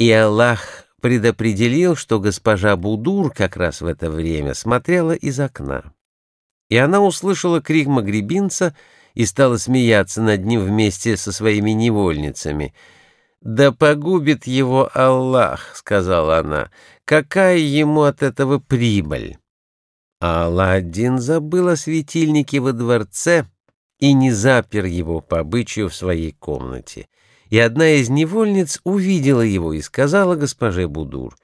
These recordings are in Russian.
И Аллах предопределил, что госпожа Будур как раз в это время смотрела из окна. И она услышала крик магребинца и стала смеяться над ним вместе со своими невольницами. «Да погубит его Аллах», — сказала она, — «какая ему от этого прибыль?» А Алладин забыл о светильнике во дворце и не запер его по обычаю в своей комнате. И одна из невольниц увидела его и сказала госпоже Будур,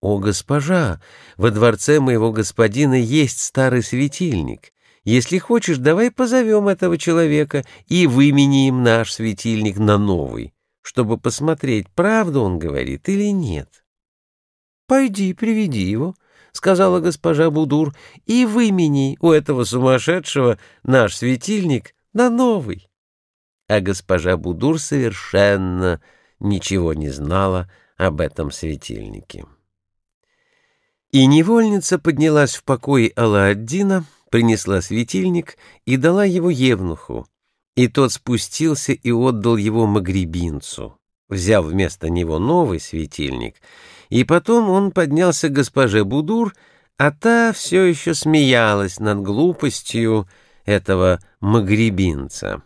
«О, госпожа, во дворце моего господина есть старый светильник. Если хочешь, давай позовем этого человека и выменим наш светильник на новый, чтобы посмотреть, правду он говорит или нет». «Пойди, приведи его», — сказала госпожа Будур, — и вымени у этого сумасшедшего наш светильник на новый. А госпожа Будур совершенно ничего не знала об этом светильнике. И невольница поднялась в покой Алла-Аддина, принесла светильник и дала его Евнуху, и тот спустился и отдал его Магребинцу, взяв вместо него новый светильник — и потом он поднялся к госпоже Будур, а та все еще смеялась над глупостью этого магребинца.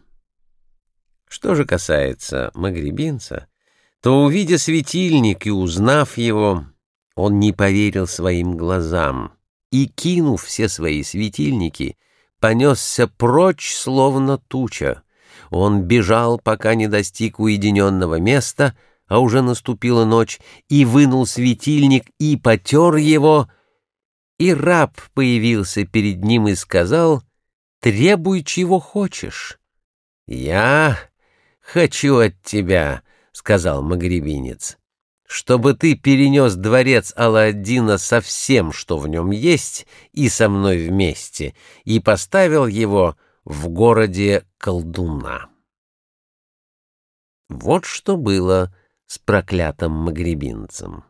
Что же касается магребинца, то, увидя светильник и узнав его, он не поверил своим глазам и, кинув все свои светильники, понесся прочь, словно туча. Он бежал, пока не достиг уединенного места — а уже наступила ночь, и вынул светильник и потер его, и раб появился перед ним и сказал, «Требуй, чего хочешь». «Я хочу от тебя», — сказал магребинец, «чтобы ты перенес дворец Алладдина со всем, что в нем есть, и со мной вместе, и поставил его в городе колдуна». Вот что было с проклятым магребинцем.